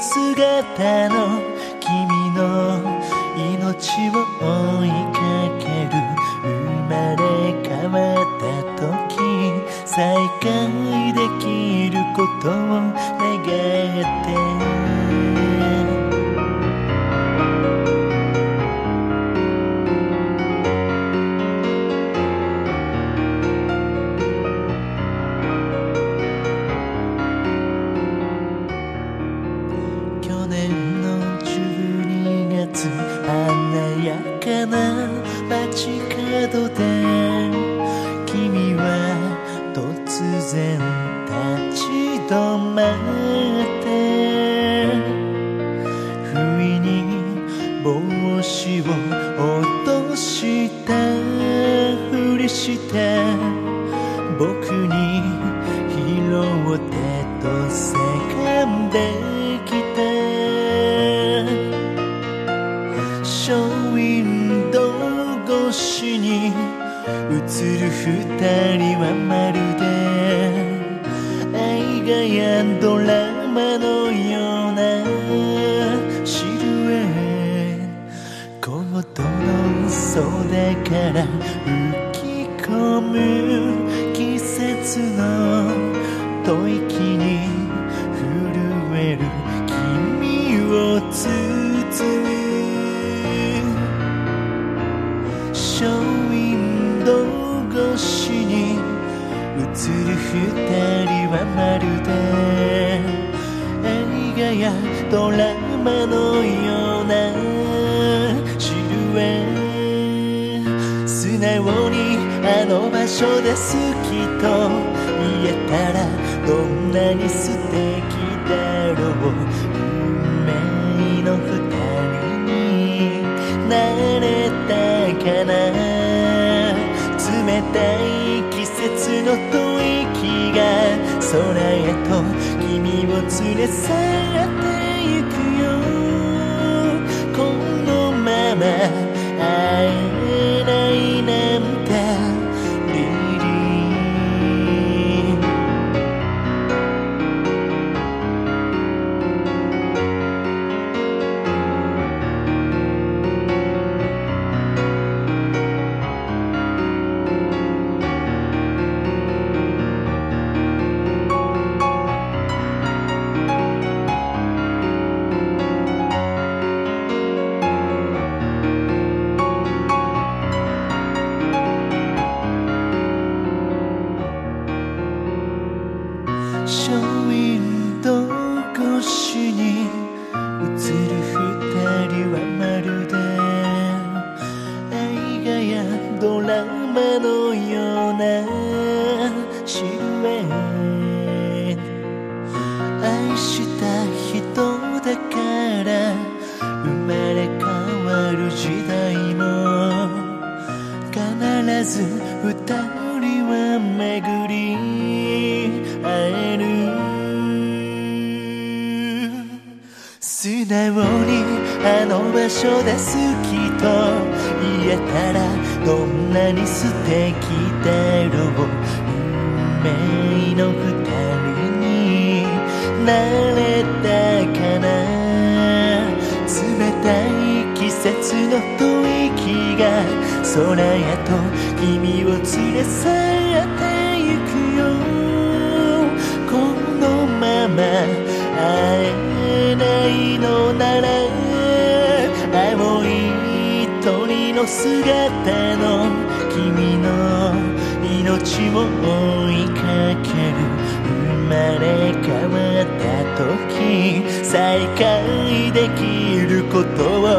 姿の君の命を追いかける生まれ変わった時再会できることを願って華やかな街角で君は突然立ち止まって不意に帽子を落としたふりして僕に拾ってと叫んでる二人はまるで映画やドラマのようンドウ越しに映る二人はまるで映画やドラマのようなシルエット。素直にあの場所で好きと言えたらどんなに素敵ない季節の吐息が空へと君を連れ去ってゆくよ。このまま愛した人だから生まれ変わる時代も必ず二人は巡り会える。素直にあの場所で好きと言えたらどんなに素敵だろう運命の二人。なれたかな冷たい季節の吐息が空へと君を連れ去ってゆくよ。このまま会えないのなら青い鳥の姿の君の命を追いかける。まれ変わった時再会できることを